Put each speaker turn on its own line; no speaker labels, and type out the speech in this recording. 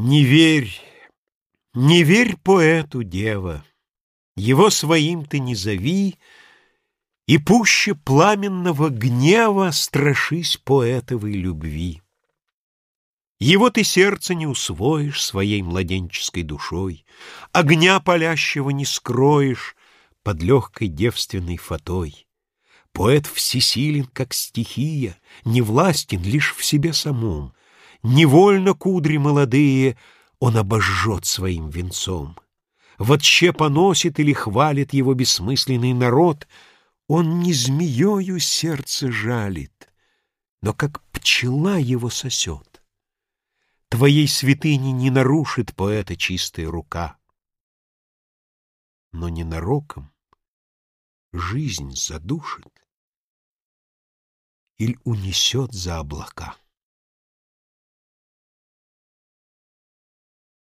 Не верь, не верь поэту, дева, Его своим ты не зови, И пуще пламенного гнева Страшись поэтовой любви. Его ты сердце не усвоишь Своей младенческой душой, Огня палящего не скроешь Под легкой девственной фатой. Поэт всесилен, как стихия, Не властен лишь в себе самом, Невольно кудри молодые Он обожжет своим венцом. Вообще поносит или хвалит Его бессмысленный народ, Он не змеёю сердце жалит, Но как пчела его сосет. Твоей святыни не нарушит поэта чистая рука. Но ненароком жизнь задушит или унесет за облака.